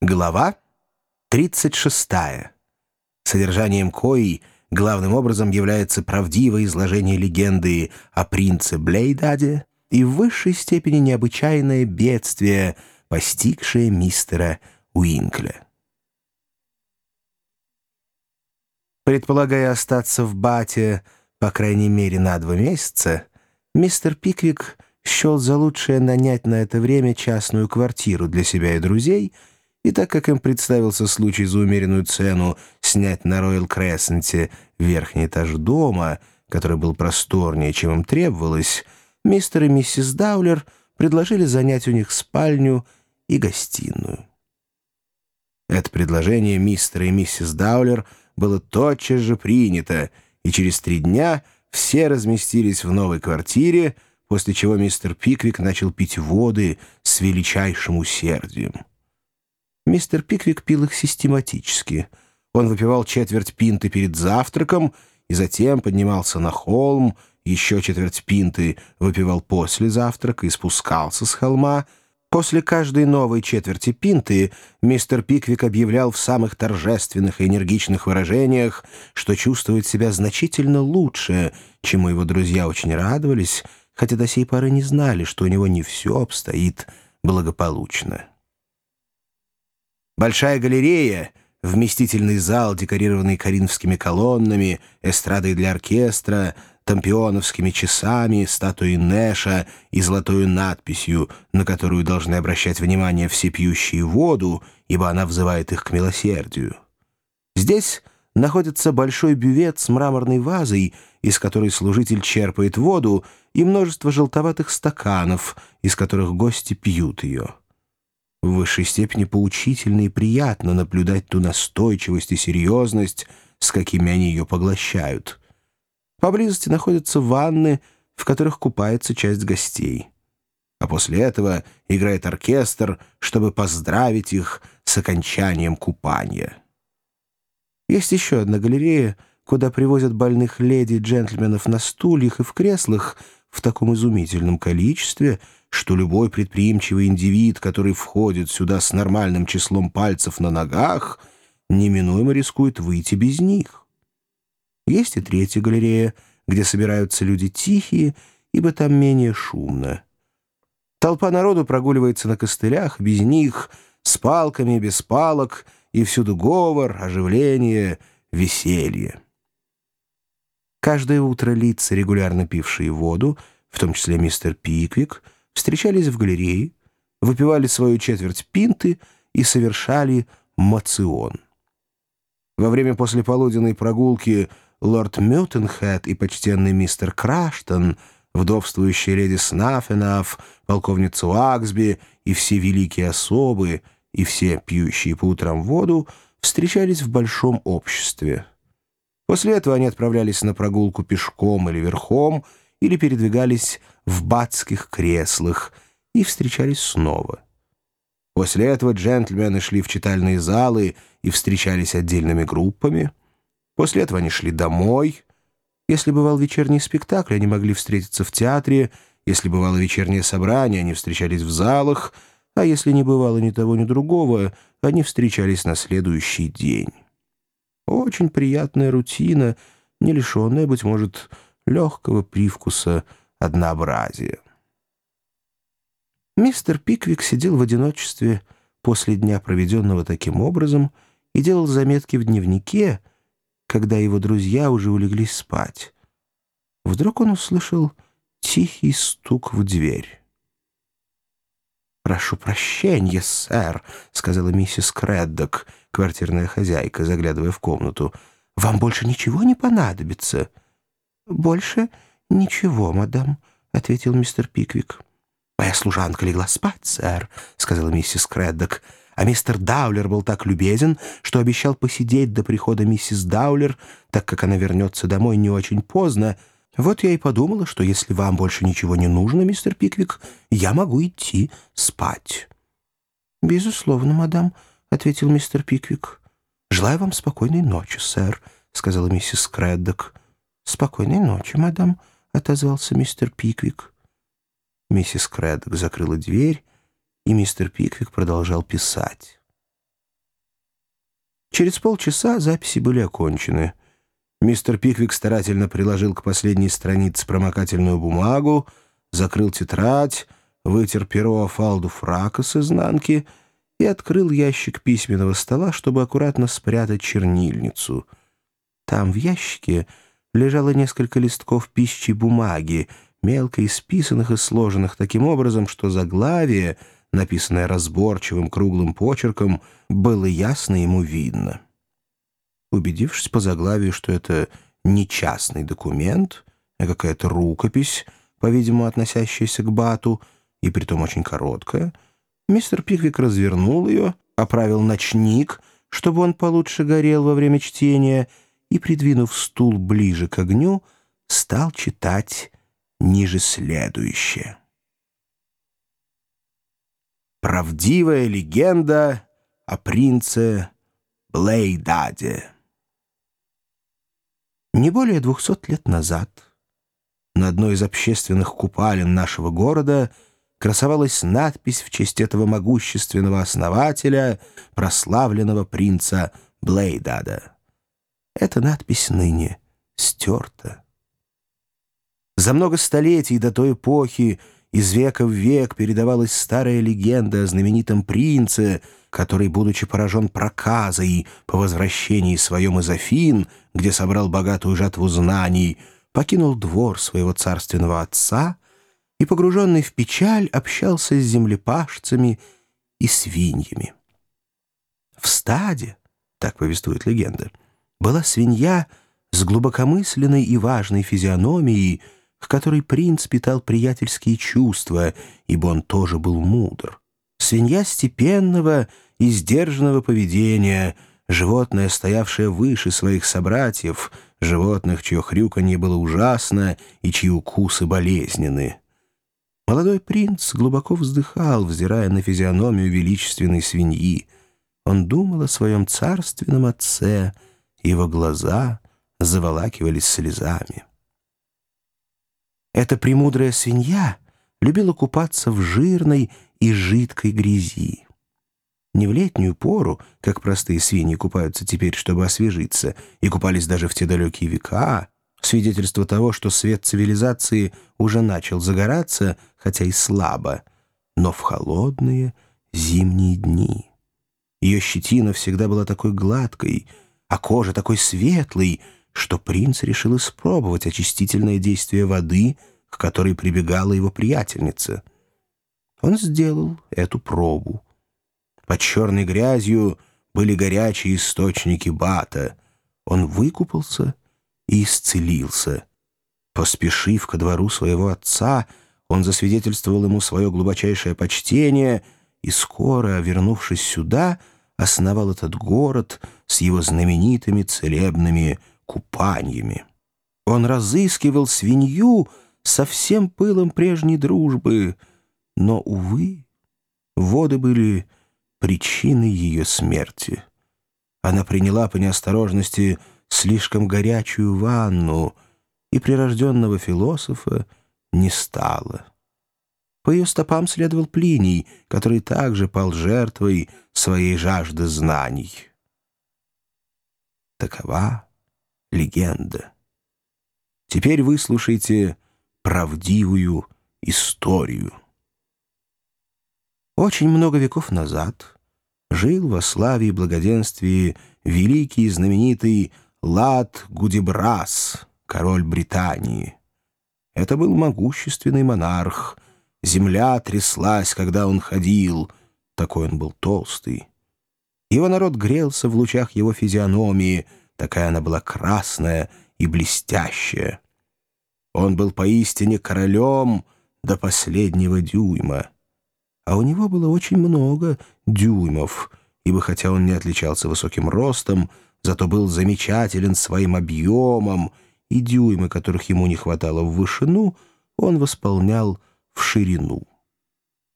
Глава 36. Содержанием кои главным образом является правдивое изложение легенды о принце Блейдаде и в высшей степени необычайное бедствие, постигшее мистера Уинкля. Предполагая остаться в Бате, по крайней мере, на два месяца, мистер Пиквик счел за лучшее нанять на это время частную квартиру для себя и друзей — и так как им представился случай за умеренную цену снять на Роyal Крессенте верхний этаж дома, который был просторнее, чем им требовалось, мистер и миссис Даулер предложили занять у них спальню и гостиную. Это предложение мистера и миссис Даулер было тотчас же принято, и через три дня все разместились в новой квартире, после чего мистер Пиквик начал пить воды с величайшим усердием. Мистер Пиквик пил их систематически. Он выпивал четверть пинты перед завтраком и затем поднимался на холм, еще четверть пинты выпивал после завтрака и спускался с холма. После каждой новой четверти пинты мистер Пиквик объявлял в самых торжественных и энергичных выражениях, что чувствует себя значительно лучше, чему его друзья очень радовались, хотя до сей поры не знали, что у него не все обстоит благополучно. Большая галерея, вместительный зал, декорированный коринфскими колоннами, эстрадой для оркестра, тампионовскими часами, статуей Нэша и золотой надписью, на которую должны обращать внимание все пьющие воду, ибо она взывает их к милосердию. Здесь находится большой бювет с мраморной вазой, из которой служитель черпает воду, и множество желтоватых стаканов, из которых гости пьют ее. В высшей степени поучительно и приятно наблюдать ту настойчивость и серьезность, с какими они ее поглощают. Поблизости находятся ванны, в которых купается часть гостей. А после этого играет оркестр, чтобы поздравить их с окончанием купания. Есть еще одна галерея, куда привозят больных леди и джентльменов на стульях и в креслах в таком изумительном количестве — что любой предприимчивый индивид, который входит сюда с нормальным числом пальцев на ногах, неминуемо рискует выйти без них. Есть и третья галерея, где собираются люди тихие, ибо там менее шумно. Толпа народу прогуливается на костылях, без них, с палками, без палок, и всюду говор, оживление, веселье. Каждое утро лица, регулярно пившие воду, в том числе мистер Пиквик — встречались в галерее, выпивали свою четверть пинты и совершали мацион. Во время послеполуденной прогулки лорд Мютенхэт и почтенный мистер Краштон, вдовствующая леди Снаффенаф, полковница Уаксби и все великие особы, и все пьющие по утрам воду, встречались в большом обществе. После этого они отправлялись на прогулку пешком или верхом, или передвигались в батских креслах и встречались снова. После этого джентльмены шли в читальные залы и встречались отдельными группами. После этого они шли домой. Если бывал вечерний спектакль, они могли встретиться в театре. Если бывало вечернее собрание, они встречались в залах. А если не бывало ни того, ни другого, они встречались на следующий день. Очень приятная рутина, не лишенная, быть может, легкого привкуса однообразия. Мистер Пиквик сидел в одиночестве после дня, проведенного таким образом, и делал заметки в дневнике, когда его друзья уже улеглись спать. Вдруг он услышал тихий стук в дверь. «Прошу прощения, сэр», — сказала миссис Креддок, квартирная хозяйка, заглядывая в комнату. «Вам больше ничего не понадобится?» «Больше ничего, мадам», — ответил мистер Пиквик. «Моя служанка легла спать, сэр», — сказала миссис Креддок. «А мистер Даулер был так любезен, что обещал посидеть до прихода миссис Даулер, так как она вернется домой не очень поздно. Вот я и подумала, что если вам больше ничего не нужно, мистер Пиквик, я могу идти спать». «Безусловно, мадам», — ответил мистер Пиквик. «Желаю вам спокойной ночи, сэр», — сказала миссис Креддок. «Спокойной ночи, мадам», — отозвался мистер Пиквик. Миссис Крэддок закрыла дверь, и мистер Пиквик продолжал писать. Через полчаса записи были окончены. Мистер Пиквик старательно приложил к последней странице промокательную бумагу, закрыл тетрадь, вытер перо о фалду фрака с изнанки и открыл ящик письменного стола, чтобы аккуратно спрятать чернильницу. Там в ящике лежало несколько листков пищи бумаги, мелко исписанных и сложенных таким образом, что заглавие, написанное разборчивым круглым почерком, было ясно ему видно. Убедившись по заглавию, что это не частный документ, а какая-то рукопись, по-видимому, относящаяся к Бату, и притом очень короткая, мистер Пиквик развернул ее, оправил ночник, чтобы он получше горел во время чтения, и, придвинув стул ближе к огню, стал читать ниже следующее. Правдивая легенда о принце Блейдаде. Не более двухсот лет назад на одной из общественных купалин нашего города красовалась надпись в честь этого могущественного основателя, прославленного принца Блейдада. Эта надпись ныне стерта. За много столетий до той эпохи из века в век передавалась старая легенда о знаменитом принце, который, будучи поражен проказой по возвращении своем из Афин, где собрал богатую жатву знаний, покинул двор своего царственного отца и, погруженный в печаль, общался с землепашцами и свиньями. В стаде, так повествует легенда, была свинья с глубокомысленной и важной физиономией, к которой принц питал приятельские чувства, ибо он тоже был мудр. Свинья степенного и сдержанного поведения, животное, стоявшее выше своих собратьев, животных, чье хрюканье было ужасно и чьи укусы болезненны. Молодой принц глубоко вздыхал, взирая на физиономию величественной свиньи. Он думал о своем царственном отце, его глаза заволакивались слезами. Эта премудрая свинья любила купаться в жирной и жидкой грязи. Не в летнюю пору, как простые свиньи купаются теперь, чтобы освежиться, и купались даже в те далекие века, свидетельство того, что свет цивилизации уже начал загораться, хотя и слабо, но в холодные зимние дни. Ее щетина всегда была такой гладкой, а кожа такой светлой, что принц решил испробовать очистительное действие воды, к которой прибегала его приятельница. Он сделал эту пробу. Под черной грязью были горячие источники бата. Он выкупался и исцелился. Поспешив ко двору своего отца, он засвидетельствовал ему свое глубочайшее почтение и скоро, вернувшись сюда, основал этот город с его знаменитыми целебными купаниями. Он разыскивал свинью со всем пылом прежней дружбы, но, увы, воды были причиной ее смерти. Она приняла по неосторожности слишком горячую ванну, и прирожденного философа не стало. По ее стопам следовал Плиний, который также пал жертвой своей жажды знаний. Такова легенда. Теперь выслушайте правдивую историю. Очень много веков назад жил во славе и благоденствии великий и знаменитый Лад Гудибрас, король Британии. Это был могущественный монарх. Земля тряслась, когда он ходил. Такой он был толстый. Его народ грелся в лучах его физиономии — Такая она была красная и блестящая. Он был поистине королем до последнего дюйма. А у него было очень много дюймов, ибо хотя он не отличался высоким ростом, зато был замечателен своим объемом, и дюймы, которых ему не хватало в вышину, он восполнял в ширину.